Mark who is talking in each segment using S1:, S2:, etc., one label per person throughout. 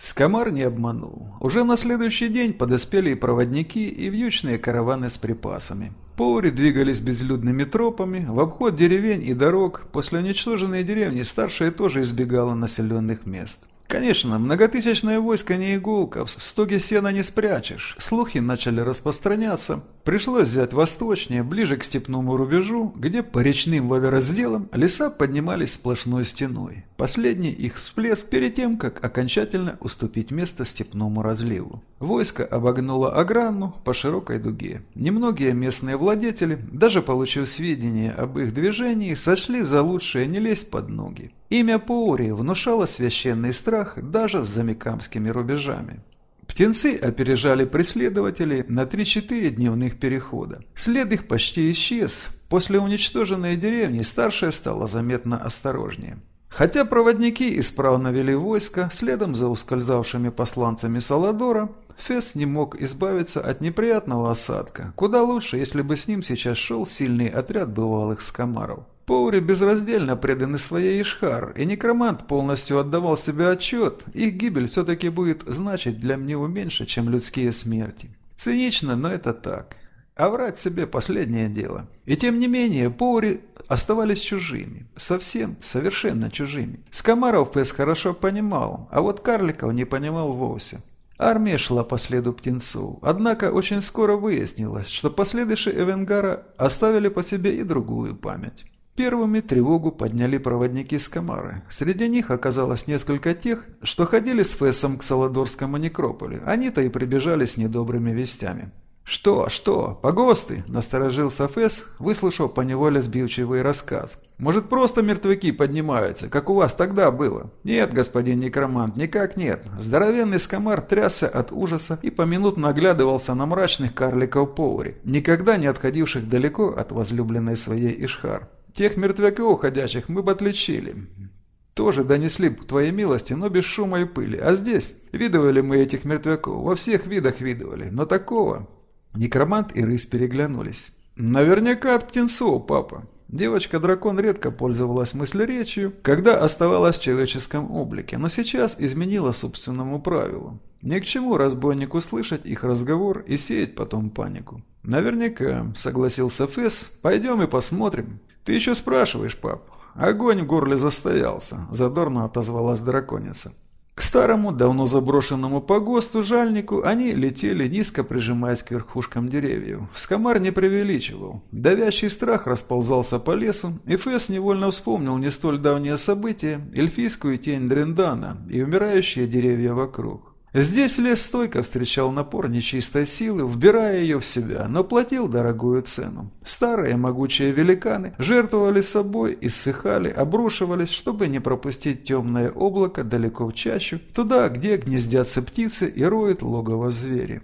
S1: Скамар не обманул. Уже на следующий день подоспели и проводники, и вьючные караваны с припасами. Поури двигались безлюдными тропами, в обход деревень и дорог. После уничтоженной деревни старшая тоже избегала населенных мест. Конечно, многотысячное войско не иголка, в стоге сена не спрячешь. Слухи начали распространяться. Пришлось взять восточнее, ближе к степному рубежу, где по речным водоразделам леса поднимались сплошной стеной. Последний их всплеск перед тем, как окончательно уступить место степному разливу. Войско обогнуло Агранну по широкой дуге. Немногие местные владетели, даже получив сведения об их движении, сочли за лучшее не лезть под ноги. Имя Паури внушало священный страх даже с замикамскими рубежами. Птенцы опережали преследователей на 3-4 дневных перехода. След их почти исчез. После уничтоженной деревни старшая стала заметно осторожнее. Хотя проводники исправно вели войско, следом за ускользавшими посланцами Саладора, Фес не мог избавиться от неприятного осадка. Куда лучше, если бы с ним сейчас шел сильный отряд бывалых скамаров. Поури безраздельно преданы своей Ишхар, и некромант полностью отдавал себе отчет, их гибель все-таки будет значить для него меньше, чем людские смерти. Цинично, но это так. А врать себе последнее дело. И тем не менее, Поури оставались чужими. Совсем, совершенно чужими. Скомаров Фэс хорошо понимал, а вот Карликов не понимал вовсе. Армия шла по следу птенцу, однако очень скоро выяснилось, что последующие Эвенгара оставили по себе и другую память. Первыми тревогу подняли проводники с Камары. Среди них оказалось несколько тех, что ходили с Фессом к Саладорскому некрополю. Они-то и прибежали с недобрыми вестями. «Что, что, погосты?» – насторожился Фесс, выслушав поневоле сбивчивый рассказ. «Может, просто мертвяки поднимаются, как у вас тогда было?» «Нет, господин некромант, никак нет». Здоровенный скомар трясся от ужаса и поминутно оглядывался на мрачных карликов Поури, никогда не отходивших далеко от возлюбленной своей Ишхар. Тех мертвяков ходячих мы бы отличили. Тоже донесли к твоей милости, но без шума и пыли. А здесь видывали мы этих мертвяков, во всех видах видывали, но такого... Некромант и рысь переглянулись. Наверняка от птенцов, папа. Девочка-дракон редко пользовалась мыслеречью, когда оставалась в человеческом облике, но сейчас изменила собственному правилу. Ни к чему разбойнику слышать их разговор и сеять потом панику. «Наверняка», — согласился Фесс, — «пойдем и посмотрим». «Ты еще спрашиваешь, пап?» «Огонь в горле застоялся», – задорно отозвалась драконица. К старому, давно заброшенному погосту жальнику они летели, низко прижимаясь к верхушкам деревьев. Скомар не преувеличивал. Давящий страх расползался по лесу, и Фесс невольно вспомнил не столь давнее событие, эльфийскую тень Дрендана и умирающие деревья вокруг. Здесь лес стойко встречал напор нечистой силы, вбирая ее в себя, но платил дорогую цену. Старые могучие великаны жертвовали собой, иссыхали, обрушивались, чтобы не пропустить темное облако далеко в чащу, туда, где гнездятся птицы и роют логово звери.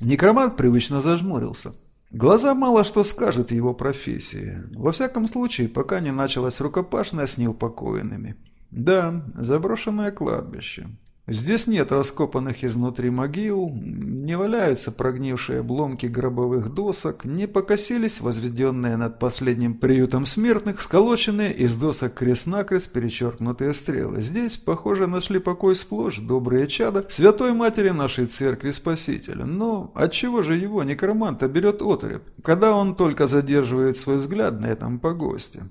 S1: Некромант привычно зажмурился. Глаза мало что скажут его профессии. Во всяком случае, пока не началась рукопашная с неупокоенными. Да, заброшенное кладбище. Здесь нет раскопанных изнутри могил, не валяются прогнившие обломки гробовых досок, не покосились возведенные над последним приютом смертных, сколоченные из досок крест-накрест перечеркнутые стрелы. Здесь, похоже, нашли покой сплошь добрые чада святой матери нашей церкви Спасителя. Но отчего же его некроманта берет отреб, когда он только задерживает свой взгляд на этом погосте?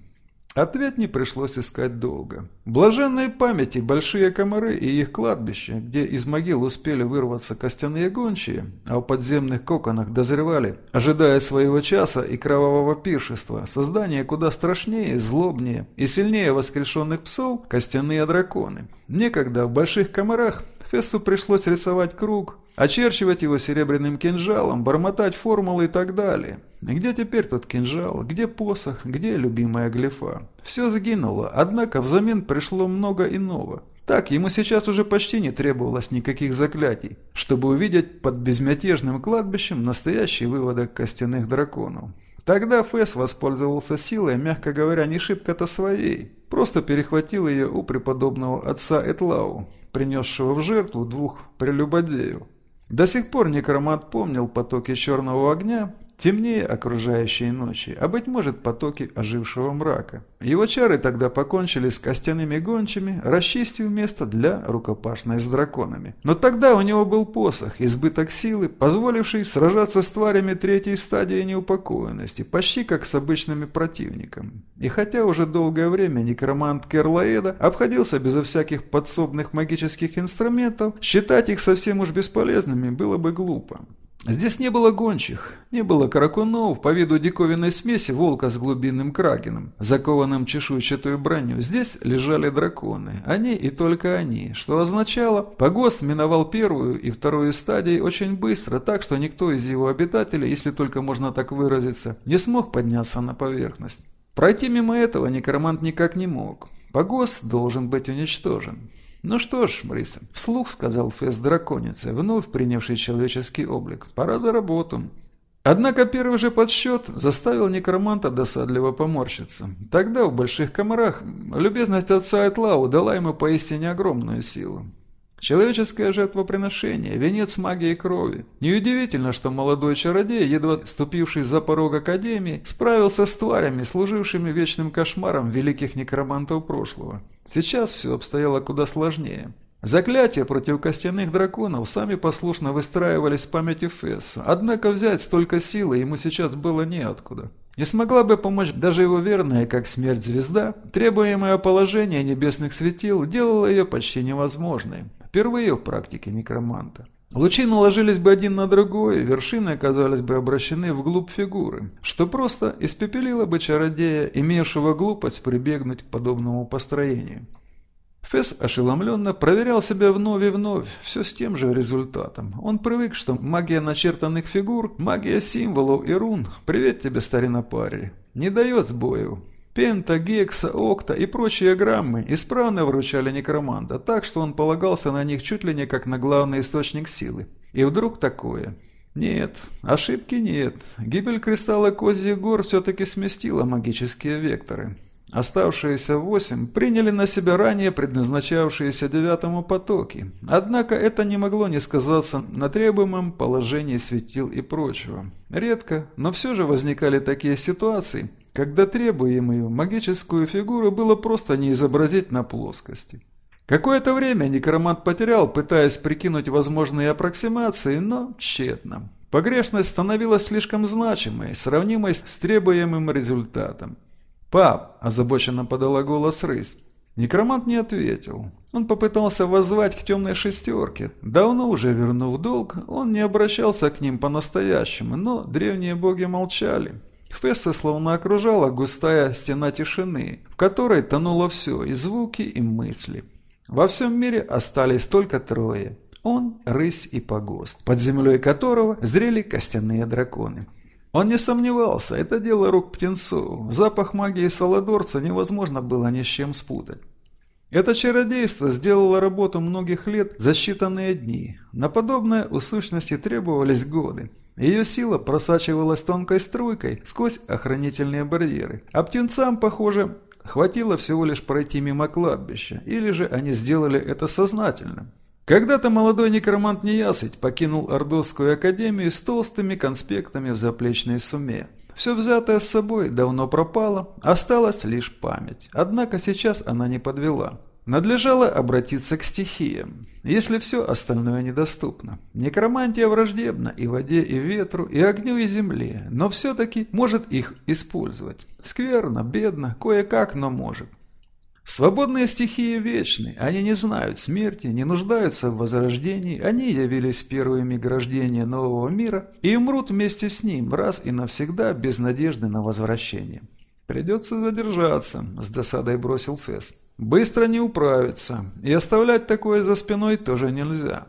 S1: Ответ не пришлось искать долго. Блаженные памяти большие комары и их кладбище, где из могил успели вырваться костяные гончие, а в подземных коконах дозревали, ожидая своего часа и кровавого пиршества, создание куда страшнее, злобнее и сильнее воскрешенных псов – костяные драконы. Некогда в больших комарах Фессу пришлось рисовать круг, очерчивать его серебряным кинжалом, бормотать формулы и так далее. Где теперь тот кинжал? Где посох? Где любимая глифа? Все сгинуло, однако взамен пришло много иного. Так, ему сейчас уже почти не требовалось никаких заклятий, чтобы увидеть под безмятежным кладбищем настоящий выводок костяных драконов. Тогда Фэс воспользовался силой, мягко говоря, не шибко-то своей. Просто перехватил ее у преподобного отца Этлау, принесшего в жертву двух прелюбодеев. До сих пор некромат помнил потоки черного огня, темнее окружающей ночи, а быть может потоки ожившего мрака. Его чары тогда покончили с костяными гончими, расчистив место для рукопашной с драконами. Но тогда у него был посох, избыток силы, позволивший сражаться с тварями третьей стадии неупокоенности, почти как с обычными противниками. И хотя уже долгое время некромант Керлаэда обходился безо всяких подсобных магических инструментов, считать их совсем уж бесполезными было бы глупо. Здесь не было гончих, не было каракунов по виду диковинной смеси волка с глубинным крагеном, закованным чешуйчатой броню. Здесь лежали драконы, они и только они, что означало, погост миновал первую и вторую стадии очень быстро, так что никто из его обитателей, если только можно так выразиться, не смог подняться на поверхность. Пройти мимо этого некромант никак не мог. Погост должен быть уничтожен. «Ну что ж, Мриса», — вслух сказал Фест драконице, вновь принявший человеческий облик, — «пора за работу». Однако первый же подсчет заставил некроманта досадливо поморщиться. Тогда в Больших Комарах любезность отца Этлау дала ему поистине огромную силу. Человеческое жертвоприношение, венец магии крови. Неудивительно, что молодой чародей, едва ступивший за порог Академии, справился с тварями, служившими вечным кошмаром великих некромантов прошлого. Сейчас все обстояло куда сложнее. Заклятия против костяных драконов сами послушно выстраивались в памяти Фесса, однако взять столько силы ему сейчас было неоткуда. Не смогла бы помочь даже его верная, как смерть звезда, требуемое положение небесных светил делало ее почти невозможной. Впервые в практике некроманта. Лучи наложились бы один на другой, вершины оказались бы обращены вглубь фигуры, что просто испепелило бы чародея, имевшего глупость прибегнуть к подобному построению. Фесс ошеломленно проверял себя вновь и вновь, все с тем же результатом. Он привык, что магия начертанных фигур, магия символов и рун, привет тебе, старина парень, не дает сбоев. Пента, гекса, окта и прочие граммы исправно вручали некроманта, так что он полагался на них чуть ли не как на главный источник силы. И вдруг такое. Нет, ошибки нет. Гибель кристалла Козьих гор все-таки сместила магические векторы. Оставшиеся восемь приняли на себя ранее предназначавшиеся девятому потоки. Однако это не могло не сказаться на требуемом положении светил и прочего. Редко, но все же возникали такие ситуации, когда требуемую магическую фигуру было просто не изобразить на плоскости. Какое-то время некромант потерял, пытаясь прикинуть возможные аппроксимации, но тщетно. Погрешность становилась слишком значимой, сравнимой с требуемым результатом. «Пап!» – озабоченно подала голос рысь. Некромант не ответил. Он попытался воззвать к темной шестерке. Давно уже вернув долг, он не обращался к ним по-настоящему, но древние боги молчали. Фесса словно окружала густая стена тишины, в которой тонуло все, и звуки, и мысли. Во всем мире остались только трое. Он, рысь и погост, под землей которого зрели костяные драконы. Он не сомневался, это дело рук птенцов. Запах магии Саладорца невозможно было ни с чем спутать. Это чародейство сделало работу многих лет за считанные дни. На подобное у сущности требовались годы. Ее сила просачивалась тонкой струйкой сквозь охранительные барьеры. А птенцам, похоже, хватило всего лишь пройти мимо кладбища, или же они сделали это сознательно. Когда-то молодой некромант Неясыть покинул Ордосскую академию с толстыми конспектами в заплечной суме. Все взятое с собой давно пропало, осталась лишь память. Однако сейчас она не подвела. Надлежало обратиться к стихиям, если все остальное недоступно. Некромантия враждебна и воде, и ветру, и огню, и земле, но все-таки может их использовать. Скверно, бедно, кое-как, но может. Свободные стихии вечны, они не знают смерти, не нуждаются в возрождении, они явились первыми рождению нового мира и умрут вместе с ним раз и навсегда без надежды на возвращение. «Придется задержаться», – с досадой бросил Фесс. «Быстро не управиться, и оставлять такое за спиной тоже нельзя».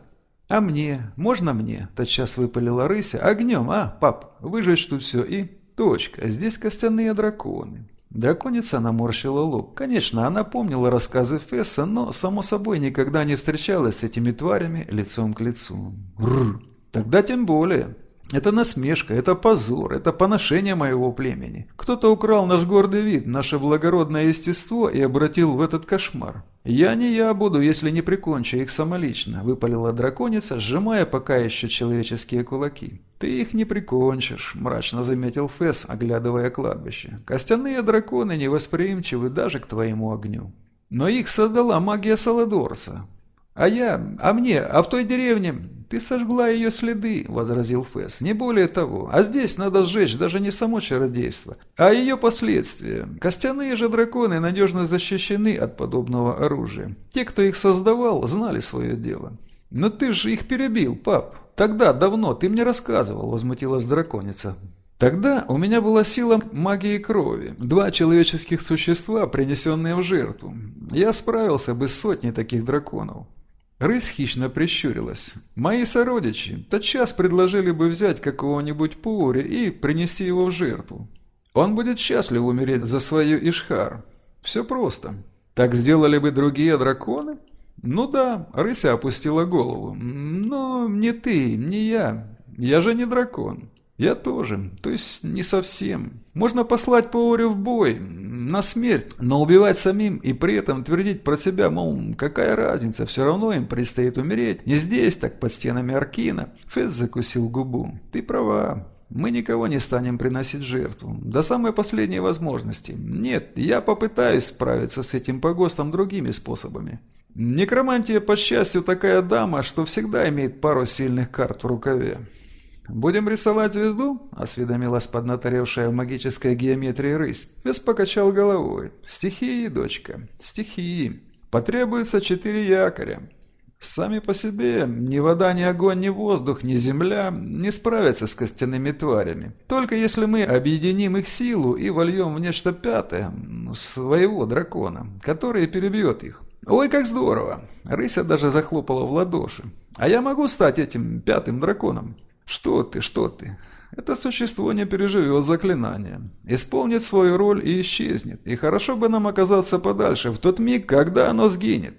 S1: «А мне? Можно мне?» – тотчас выпалила рыся. «Огнем, а, пап, выжечь тут все и...» «Точка, здесь костяные драконы. Драконица наморщила лоб. Конечно, она помнила рассказы Фесса, но, само собой, никогда не встречалась с этими тварями лицом к лицу. Рррр. Тогда тем более. Это насмешка, это позор, это поношение моего племени. Кто-то украл наш гордый вид, наше благородное естество и обратил в этот кошмар. «Я не я буду, если не прикончу их самолично», – выпалила драконица, сжимая пока еще человеческие кулаки. «Ты их не прикончишь», – мрачно заметил Фесс, оглядывая кладбище. «Костяные драконы невосприимчивы даже к твоему огню». «Но их создала магия Саладорса. А я, а мне, а в той деревне «Ты сожгла ее следы», — возразил Фэс. «Не более того. А здесь надо сжечь даже не само чародейство, а ее последствия. Костяные же драконы надежно защищены от подобного оружия. Те, кто их создавал, знали свое дело». «Но ты же их перебил, пап. Тогда, давно, ты мне рассказывал», — возмутилась драконица. Тогда у меня была сила магии крови, два человеческих существа, принесенные в жертву. Я справился бы с сотней таких драконов. Рысь хищно прищурилась. «Мои сородичи тотчас предложили бы взять какого-нибудь Пури и принести его в жертву. Он будет счастлив умереть за свою Ишхар. Все просто. Так сделали бы другие драконы?» «Ну да», — рыся опустила голову. «Но не ты, не я. Я же не дракон. Я тоже. То есть не совсем. Можно послать Паори в бой, на смерть, но убивать самим и при этом твердить про себя, мол, какая разница, все равно им предстоит умереть. Не здесь, так под стенами Аркина. Фесс закусил губу. Ты права. Мы никого не станем приносить жертву. До самой последней возможности. Нет, я попытаюсь справиться с этим погостом другими способами. Некромантия, по счастью, такая дама, что всегда имеет пару сильных карт в рукаве. «Будем рисовать звезду?» – осведомилась поднаторевшая в магической геометрии рысь. Вес покачал головой. «Стихии, дочка, стихии. Потребуется четыре якоря. Сами по себе ни вода, ни огонь, ни воздух, ни земля не справятся с костяными тварями. Только если мы объединим их силу и вольем в нечто пятое, своего дракона, который перебьет их. Ой, как здорово! Рыся даже захлопала в ладоши. А я могу стать этим пятым драконом? «Что ты, что ты? Это существо не переживет заклинание. Исполнит свою роль и исчезнет. И хорошо бы нам оказаться подальше в тот миг, когда оно сгинет».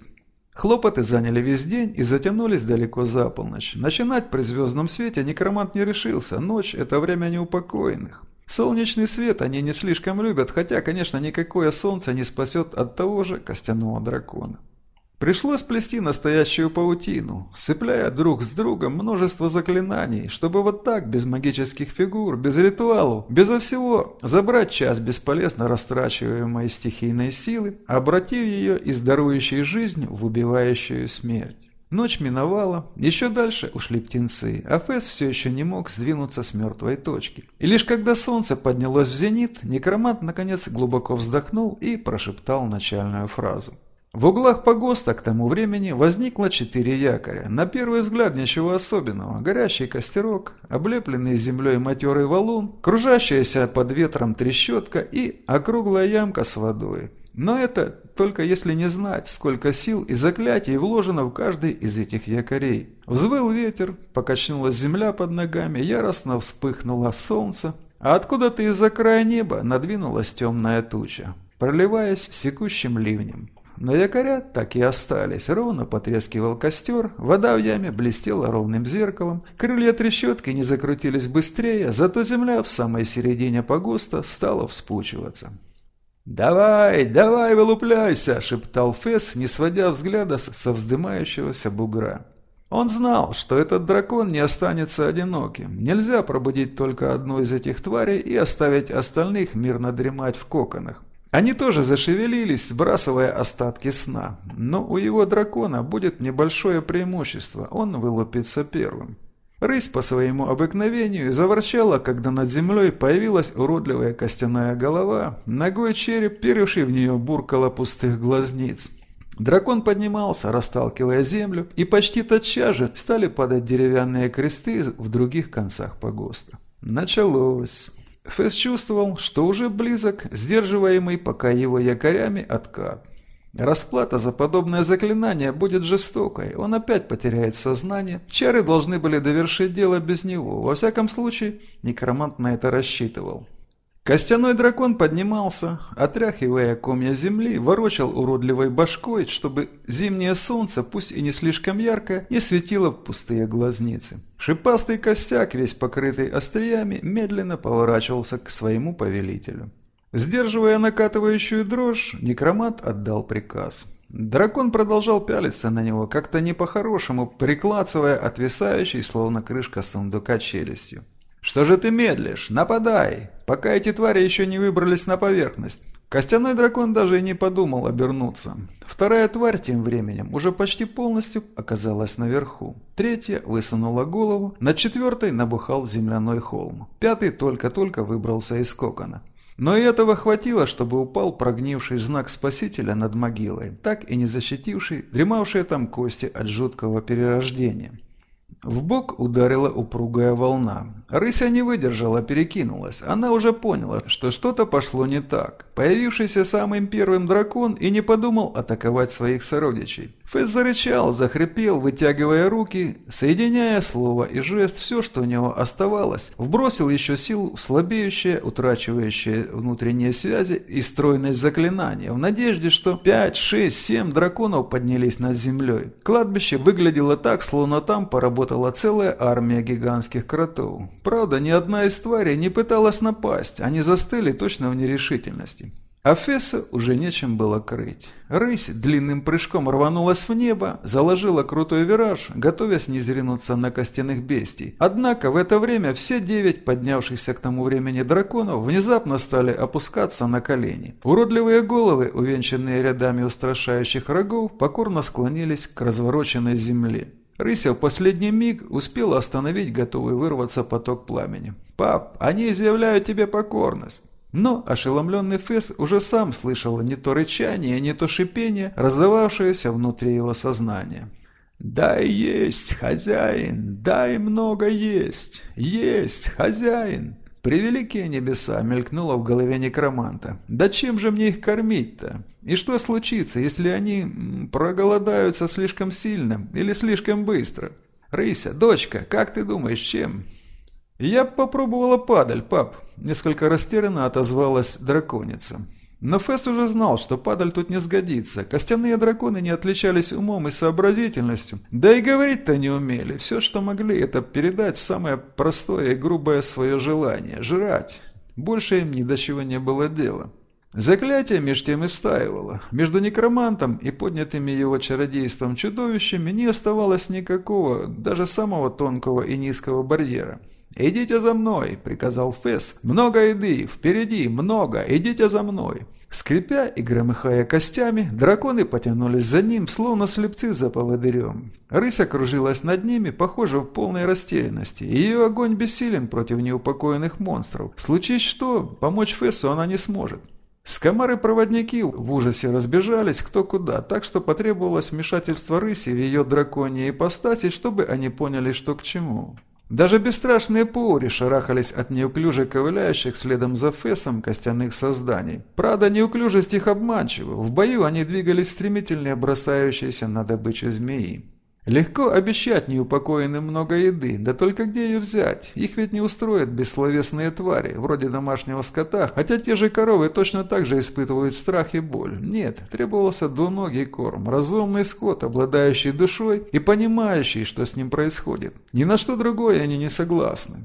S1: Хлопоты заняли весь день и затянулись далеко за полночь. Начинать при звездном свете некромант не решился. Ночь – это время неупокоенных. Солнечный свет они не слишком любят, хотя, конечно, никакое солнце не спасет от того же костяного дракона. Пришлось плести настоящую паутину, сцепляя друг с другом множество заклинаний, чтобы вот так, без магических фигур, без ритуалов, безо всего, забрать часть бесполезно растрачиваемой стихийной силы, обратив ее из дарующей жизнь в убивающую смерть. Ночь миновала, еще дальше ушли птенцы, а Фэс все еще не мог сдвинуться с мертвой точки. И лишь когда солнце поднялось в зенит, некромант наконец глубоко вздохнул и прошептал начальную фразу. В углах погоста к тому времени возникло четыре якоря. На первый взгляд ничего особенного. Горящий костерок, облепленный землей матерый валун, кружащаяся под ветром трещотка и округлая ямка с водой. Но это только если не знать, сколько сил и заклятий вложено в каждый из этих якорей. Взвыл ветер, покачнулась земля под ногами, яростно вспыхнуло солнце, а откуда-то из-за края неба надвинулась темная туча, проливаясь секущим ливнем. Но якоря так и остались. Ровно потрескивал костер, вода в яме блестела ровным зеркалом, крылья трещотки не закрутились быстрее, зато земля в самой середине погоста стала вспучиваться. «Давай, давай, вылупляйся!» – шептал Фесс, не сводя взгляда со вздымающегося бугра. Он знал, что этот дракон не останется одиноким. Нельзя пробудить только одну из этих тварей и оставить остальных мирно дремать в коконах. Они тоже зашевелились, сбрасывая остатки сна. Но у его дракона будет небольшое преимущество, он вылупится первым. Рысь по своему обыкновению заворчала, когда над землей появилась уродливая костяная голова, ногой череп, перевший в нее буркало пустых глазниц. Дракон поднимался, расталкивая землю, и почти тотчас же стали падать деревянные кресты в других концах погоста. Началось. Фэс чувствовал, что уже близок, сдерживаемый пока его якорями откат. Расплата за подобное заклинание будет жестокой, он опять потеряет сознание. Чары должны были довершить дело без него, во всяком случае, некромант на это рассчитывал. Костяной дракон поднимался, отряхивая комья земли, ворочал уродливой башкой, чтобы зимнее солнце, пусть и не слишком яркое, не светило в пустые глазницы. Шипастый костяк, весь покрытый остриями, медленно поворачивался к своему повелителю. Сдерживая накатывающую дрожь, некромат отдал приказ. Дракон продолжал пялиться на него, как-то не по-хорошему, приклацывая отвисающей, словно крышка сундука челюстью. «Что же ты медлишь? Нападай, пока эти твари еще не выбрались на поверхность». Костяной дракон даже и не подумал обернуться. Вторая тварь тем временем уже почти полностью оказалась наверху. Третья высунула голову, на четвертой набухал земляной холм. Пятый только-только выбрался из кокона. Но и этого хватило, чтобы упал прогнивший знак спасителя над могилой, так и не защитивший дремавшие там кости от жуткого перерождения. В бок ударила упругая волна. Рыся не выдержала, перекинулась. Она уже поняла, что что-то пошло не так. Появившийся самым первым дракон и не подумал атаковать своих сородичей. Фэс зарычал, захрипел, вытягивая руки, соединяя слово и жест, все, что у него оставалось. Вбросил еще сил в слабеющее, утрачивающее внутренние связи и стройность заклинания, в надежде, что 5, 6, 7 драконов поднялись над землей. Кладбище выглядело так, словно там поработал работала целая армия гигантских кротов. Правда, ни одна из тварей не пыталась напасть, они застыли точно в нерешительности. А Фесса уже нечем было крыть. Рысь длинным прыжком рванулась в небо, заложила крутой вираж, готовясь не зринуться на костяных бестий. Однако в это время все девять поднявшихся к тому времени драконов внезапно стали опускаться на колени. Уродливые головы, увенчанные рядами устрашающих рогов, покорно склонились к развороченной земле. Рыся в последний миг успела остановить готовый вырваться поток пламени. «Пап, они изъявляют тебе покорность!» Но ошеломленный Фесс уже сам слышал не то рычание, не то шипение, раздававшееся внутри его сознания. «Дай есть, хозяин! Дай много есть! Есть, хозяин!» «Превеликие небеса!» — мелькнуло в голове некроманта. «Да чем же мне их кормить-то? И что случится, если они проголодаются слишком сильно или слишком быстро? Рыся, дочка, как ты думаешь, чем?» «Я попробовала падаль, пап», — несколько растерянно отозвалась драконица. Но Фесс уже знал, что падаль тут не сгодится. Костяные драконы не отличались умом и сообразительностью. Да и говорить-то не умели. Все, что могли, это передать самое простое и грубое свое желание – жрать. Больше им ни до чего не было дела. Заклятие меж тем истаивало. Между некромантом и поднятыми его чародейством чудовищами не оставалось никакого, даже самого тонкого и низкого барьера. «Идите за мной!» – приказал Фесс. «Много еды! Впереди! Много! Идите за мной!» Скрипя и громыхая костями, драконы потянулись за ним, словно слепцы за поводырем. Рысь окружилась над ними, похоже, в полной растерянности. Ее огонь бессилен против неупокоенных монстров. Случись что, помочь Фессу она не сможет. Скомары-проводники в ужасе разбежались кто куда, так что потребовалось вмешательство рыси в ее драконьей ипостаси, чтобы они поняли, что к чему. Даже бесстрашные паури шарахались от неуклюже ковыляющих следом за Фессом костяных созданий. Правда, неуклюжесть их обманчива. В бою они двигались стремительнее бросающиеся на добычу змеи. Легко обещать неупокоенным много еды, да только где ее взять? Их ведь не устроят бессловесные твари, вроде домашнего скота, хотя те же коровы точно так же испытывают страх и боль. Нет, требовался двуногий корм, разумный скот, обладающий душой и понимающий, что с ним происходит. Ни на что другое они не согласны.